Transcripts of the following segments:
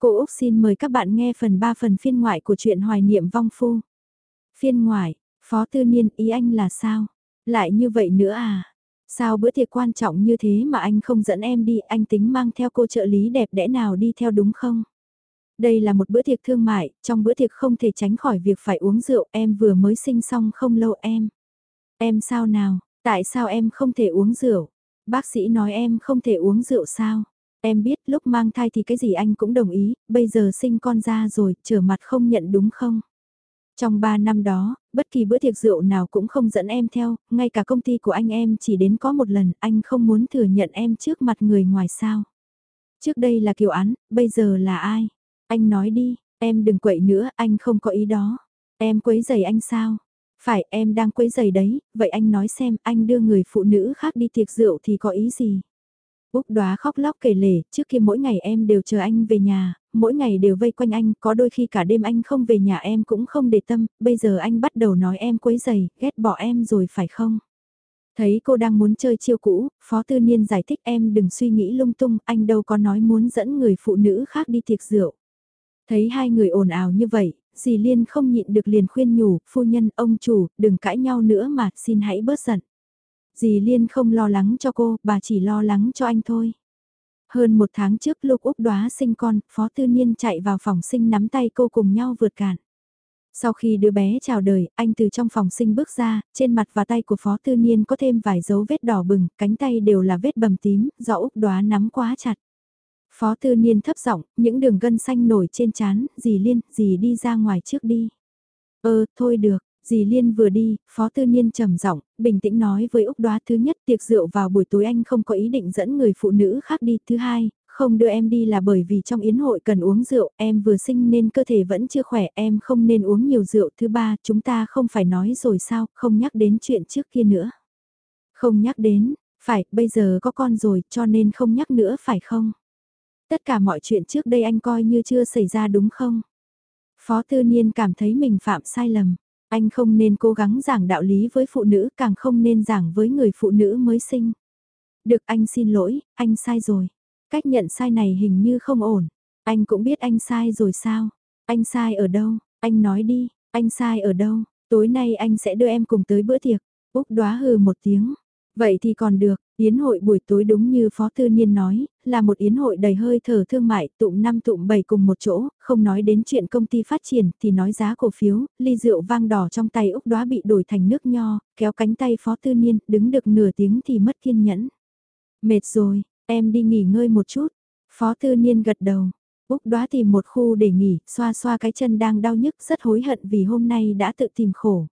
Cô Úc xin mời các bạn nghe phần 3 phần phiên ngoại của truyện hoài niệm vong phu. Phiên ngoại, Phó Tư Niên ý anh là sao? Lại như vậy nữa à? Sao bữa tiệc quan trọng như thế mà anh không dẫn em đi, anh tính mang theo cô trợ lý đẹp đẽ nào đi theo đúng không? Đây là một bữa tiệc thương mại, trong bữa tiệc không thể tránh khỏi việc phải uống rượu, em vừa mới sinh xong không lâu em. Em sao nào, tại sao em không thể uống rượu? Bác sĩ nói em không thể uống rượu sao? Em biết lúc mang thai thì cái gì anh cũng đồng ý, bây giờ sinh con ra rồi, trở mặt không nhận đúng không? Trong 3 năm đó, bất kỳ bữa tiệc rượu nào cũng không dẫn em theo, ngay cả công ty của anh em chỉ đến có một lần, anh không muốn thừa nhận em trước mặt người ngoài sao. Trước đây là Kiều Án, bây giờ là ai? Anh nói đi, em đừng quậy nữa, anh không có ý đó. Em quấy giày anh sao? Phải, em đang quấy giày đấy, vậy anh nói xem anh đưa người phụ nữ khác đi tiệc rượu thì có ý gì? Úc đoá khóc lóc kể lể, trước kia mỗi ngày em đều chờ anh về nhà, mỗi ngày đều vây quanh anh, có đôi khi cả đêm anh không về nhà em cũng không để tâm, bây giờ anh bắt đầu nói em quấy giày, ghét bỏ em rồi phải không? Thấy cô đang muốn chơi chiêu cũ, Phó Tư Niên giải thích em đừng suy nghĩ lung tung, anh đâu có nói muốn dẫn người phụ nữ khác đi tiệc rượu. Thấy hai người ồn ào như vậy, dì Liên không nhịn được liền khuyên nhủ, phu nhân, ông chủ, đừng cãi nhau nữa mà, xin hãy bớt giận. Dì Liên không lo lắng cho cô, bà chỉ lo lắng cho anh thôi. Hơn một tháng trước lúc Úc đoá sinh con, Phó Tư Niên chạy vào phòng sinh nắm tay cô cùng nhau vượt cạn. Sau khi đứa bé chào đời, anh từ trong phòng sinh bước ra, trên mặt và tay của Phó Tư Niên có thêm vài dấu vết đỏ bừng, cánh tay đều là vết bầm tím, do Úc đoá nắm quá chặt. Phó Tư Niên thấp giọng, những đường gân xanh nổi trên chán. dì Liên, dì đi ra ngoài trước đi. Ơ, thôi được, Dì Liên vừa đi, Phó Tư Niên trầm giọng, bình tĩnh nói với Úc Đoá thứ nhất tiệc rượu vào buổi tối anh không có ý định dẫn người phụ nữ khác đi. Thứ hai, không đưa em đi là bởi vì trong yến hội cần uống rượu, em vừa sinh nên cơ thể vẫn chưa khỏe, em không nên uống nhiều rượu. Thứ ba, chúng ta không phải nói rồi sao, không nhắc đến chuyện trước kia nữa. Không nhắc đến, phải, bây giờ có con rồi, cho nên không nhắc nữa phải không? Tất cả mọi chuyện trước đây anh coi như chưa xảy ra đúng không? Phó Tư Niên cảm thấy mình phạm sai lầm. Anh không nên cố gắng giảng đạo lý với phụ nữ, càng không nên giảng với người phụ nữ mới sinh. Được anh xin lỗi, anh sai rồi. Cách nhận sai này hình như không ổn. Anh cũng biết anh sai rồi sao? Anh sai ở đâu? Anh nói đi, anh sai ở đâu? Tối nay anh sẽ đưa em cùng tới bữa tiệc. Úc đoá hừ một tiếng. Vậy thì còn được, Yến hội buổi tối đúng như Phó Tư Niên nói, là một yến hội đầy hơi thở thương mại, tụm năm tụm bảy cùng một chỗ, không nói đến chuyện công ty phát triển thì nói giá cổ phiếu, ly rượu vang đỏ trong tay Úc đóa bị đổi thành nước nho, kéo cánh tay Phó Tư Niên, đứng được nửa tiếng thì mất kiên nhẫn. Mệt rồi, em đi nghỉ ngơi một chút. Phó Tư Niên gật đầu. Úc đóa tìm một khu để nghỉ, xoa xoa cái chân đang đau nhức rất hối hận vì hôm nay đã tự tìm khổ.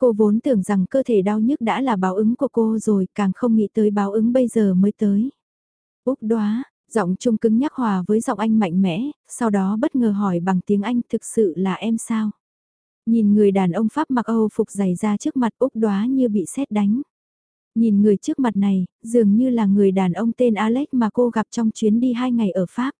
Cô vốn tưởng rằng cơ thể đau nhức đã là báo ứng của cô rồi, càng không nghĩ tới báo ứng bây giờ mới tới. Úc đoá, giọng trung cứng nhắc hòa với giọng anh mạnh mẽ, sau đó bất ngờ hỏi bằng tiếng Anh thực sự là em sao? Nhìn người đàn ông Pháp mặc Âu phục dày ra trước mặt Úc đoá như bị sét đánh. Nhìn người trước mặt này, dường như là người đàn ông tên Alex mà cô gặp trong chuyến đi hai ngày ở Pháp.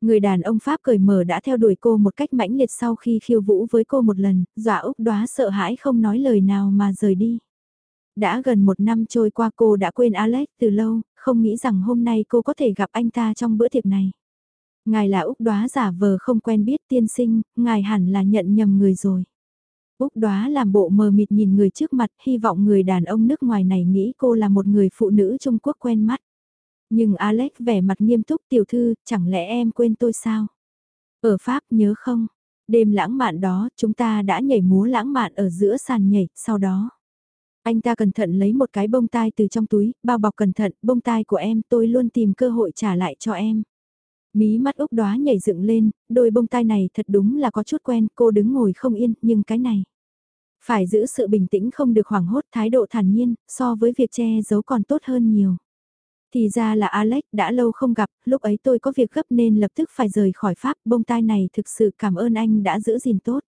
Người đàn ông Pháp cởi mở đã theo đuổi cô một cách mãnh liệt sau khi khiêu vũ với cô một lần, dọa Úc đoá sợ hãi không nói lời nào mà rời đi. Đã gần một năm trôi qua cô đã quên Alex từ lâu, không nghĩ rằng hôm nay cô có thể gặp anh ta trong bữa tiệc này. Ngài là Úc đoá giả vờ không quen biết tiên sinh, ngài hẳn là nhận nhầm người rồi. Úc đoá làm bộ mờ mịt nhìn người trước mặt, hy vọng người đàn ông nước ngoài này nghĩ cô là một người phụ nữ Trung Quốc quen mắt. Nhưng Alex vẻ mặt nghiêm túc tiểu thư, chẳng lẽ em quên tôi sao? Ở Pháp nhớ không? Đêm lãng mạn đó, chúng ta đã nhảy múa lãng mạn ở giữa sàn nhảy, sau đó. Anh ta cẩn thận lấy một cái bông tai từ trong túi, bao bọc cẩn thận, bông tai của em tôi luôn tìm cơ hội trả lại cho em. Mí mắt Úc đóa nhảy dựng lên, đôi bông tai này thật đúng là có chút quen, cô đứng ngồi không yên, nhưng cái này. Phải giữ sự bình tĩnh không được hoảng hốt thái độ thản nhiên, so với việc che giấu còn tốt hơn nhiều. Thì ra là Alex đã lâu không gặp, lúc ấy tôi có việc gấp nên lập tức phải rời khỏi Pháp, bông tai này thực sự cảm ơn anh đã giữ gìn tốt.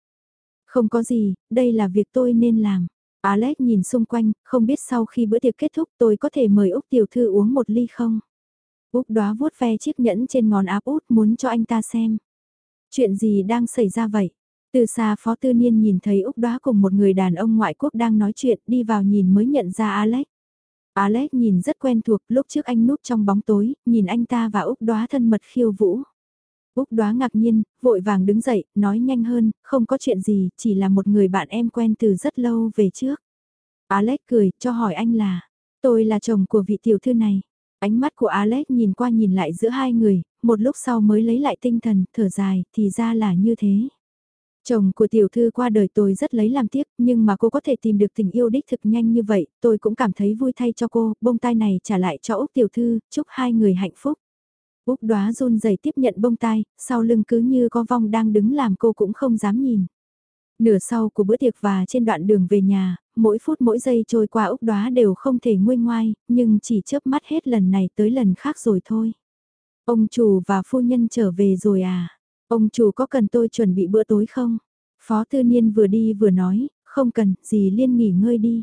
Không có gì, đây là việc tôi nên làm. Alex nhìn xung quanh, không biết sau khi bữa tiệc kết thúc tôi có thể mời Úc tiểu thư uống một ly không? Úc đóa vuốt ve chiếc nhẫn trên ngón áp út muốn cho anh ta xem. Chuyện gì đang xảy ra vậy? Từ xa Phó Tư Niên nhìn thấy Úc đóa cùng một người đàn ông ngoại quốc đang nói chuyện đi vào nhìn mới nhận ra Alex. Alex nhìn rất quen thuộc lúc trước anh núp trong bóng tối, nhìn anh ta và Úc đóa thân mật khiêu vũ. Úc đoá ngạc nhiên, vội vàng đứng dậy, nói nhanh hơn, không có chuyện gì, chỉ là một người bạn em quen từ rất lâu về trước. Alex cười, cho hỏi anh là, tôi là chồng của vị tiểu thư này. Ánh mắt của Alex nhìn qua nhìn lại giữa hai người, một lúc sau mới lấy lại tinh thần, thở dài, thì ra là như thế. Chồng của tiểu thư qua đời tôi rất lấy làm tiếc, nhưng mà cô có thể tìm được tình yêu đích thực nhanh như vậy, tôi cũng cảm thấy vui thay cho cô, bông tai này trả lại cho Úc tiểu thư, chúc hai người hạnh phúc. Úc đoá run rẩy tiếp nhận bông tai, sau lưng cứ như có vong đang đứng làm cô cũng không dám nhìn. Nửa sau của bữa tiệc và trên đoạn đường về nhà, mỗi phút mỗi giây trôi qua Úc đoá đều không thể nguôi ngoai, nhưng chỉ chớp mắt hết lần này tới lần khác rồi thôi. Ông chủ và phu nhân trở về rồi à? Ông chủ có cần tôi chuẩn bị bữa tối không? Phó Tư Niên vừa đi vừa nói, không cần, dì Liên nghỉ ngơi đi.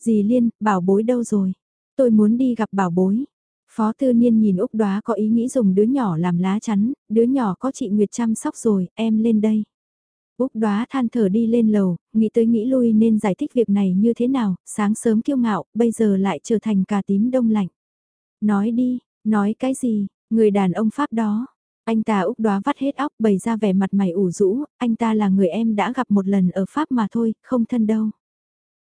Dì Liên, bảo bối đâu rồi? Tôi muốn đi gặp bảo bối. Phó Tư Niên nhìn Úc Đoá có ý nghĩ dùng đứa nhỏ làm lá chắn, đứa nhỏ có chị Nguyệt chăm sóc rồi, em lên đây. Úc Đoá than thở đi lên lầu, nghĩ tới nghĩ lui nên giải thích việc này như thế nào, sáng sớm kiêu ngạo, bây giờ lại trở thành cà tím đông lạnh. Nói đi, nói cái gì, người đàn ông Pháp đó, anh ta úc đoá vắt hết óc bày ra vẻ mặt mày ủ rũ, anh ta là người em đã gặp một lần ở Pháp mà thôi, không thân đâu.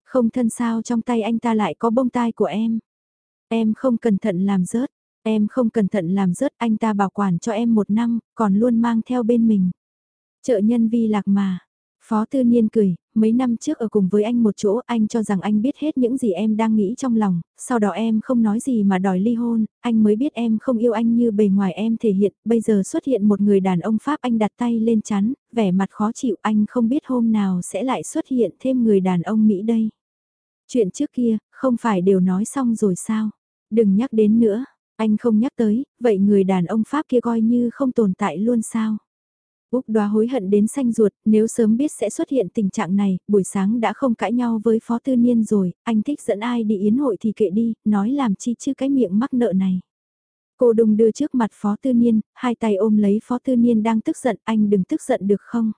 Không thân sao trong tay anh ta lại có bông tai của em. Em không cẩn thận làm rớt, em không cẩn thận làm rớt anh ta bảo quản cho em một năm, còn luôn mang theo bên mình. Trợ nhân vi lạc mà, Phó Tư Niên cười, mấy năm trước ở cùng với anh một chỗ anh cho rằng anh biết hết những gì em đang nghĩ trong lòng, sau đó em không nói gì mà đòi ly hôn, anh mới biết em không yêu anh như bề ngoài em thể hiện, bây giờ xuất hiện một người đàn ông Pháp anh đặt tay lên chắn, vẻ mặt khó chịu anh không biết hôm nào sẽ lại xuất hiện thêm người đàn ông Mỹ đây. Chuyện trước kia, không phải đều nói xong rồi sao? Đừng nhắc đến nữa, anh không nhắc tới, vậy người đàn ông Pháp kia coi như không tồn tại luôn sao? Úc đoá hối hận đến xanh ruột, nếu sớm biết sẽ xuất hiện tình trạng này, buổi sáng đã không cãi nhau với Phó Tư Niên rồi, anh thích dẫn ai đi yến hội thì kệ đi, nói làm chi chứ cái miệng mắc nợ này. Cô đùng đưa trước mặt Phó Tư Niên, hai tay ôm lấy Phó Tư Niên đang tức giận, anh đừng tức giận được không?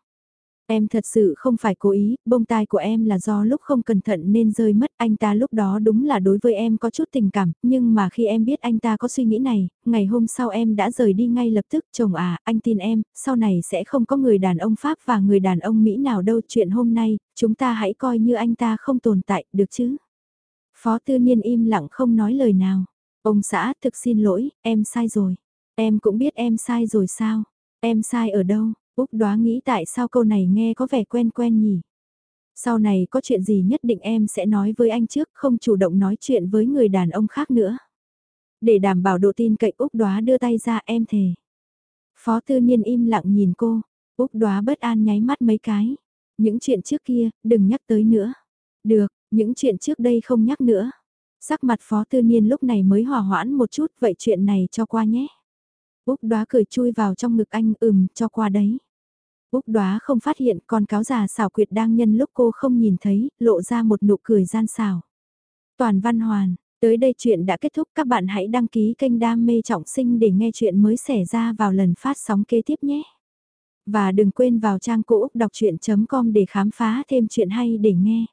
Em thật sự không phải cố ý, bông tai của em là do lúc không cẩn thận nên rơi mất. Anh ta lúc đó đúng là đối với em có chút tình cảm, nhưng mà khi em biết anh ta có suy nghĩ này, ngày hôm sau em đã rời đi ngay lập tức. Chồng à, anh tin em, sau này sẽ không có người đàn ông Pháp và người đàn ông Mỹ nào đâu. Chuyện hôm nay, chúng ta hãy coi như anh ta không tồn tại, được chứ? Phó tư niên im lặng không nói lời nào. Ông xã thực xin lỗi, em sai rồi. Em cũng biết em sai rồi sao? Em sai ở đâu? Úc đoá nghĩ tại sao câu này nghe có vẻ quen quen nhỉ? Sau này có chuyện gì nhất định em sẽ nói với anh trước, không chủ động nói chuyện với người đàn ông khác nữa. Để đảm bảo độ tin cậy Úc đoá đưa tay ra em thề. Phó tư niên im lặng nhìn cô, Úc đoá bất an nháy mắt mấy cái. Những chuyện trước kia, đừng nhắc tới nữa. Được, những chuyện trước đây không nhắc nữa. Sắc mặt phó tư niên lúc này mới hòa hoãn một chút, vậy chuyện này cho qua nhé. Úc đoá cười chui vào trong ngực anh ừm, cho qua đấy. Úc đoá không phát hiện con cáo già xảo quyệt đang nhân lúc cô không nhìn thấy, lộ ra một nụ cười gian xảo. Toàn văn hoàn, tới đây chuyện đã kết thúc các bạn hãy đăng ký kênh Đam mê trọng sinh để nghe chuyện mới xảy ra vào lần phát sóng kế tiếp nhé. Và đừng quên vào trang cũ Úc đọc chuyện.com để khám phá thêm chuyện hay để nghe.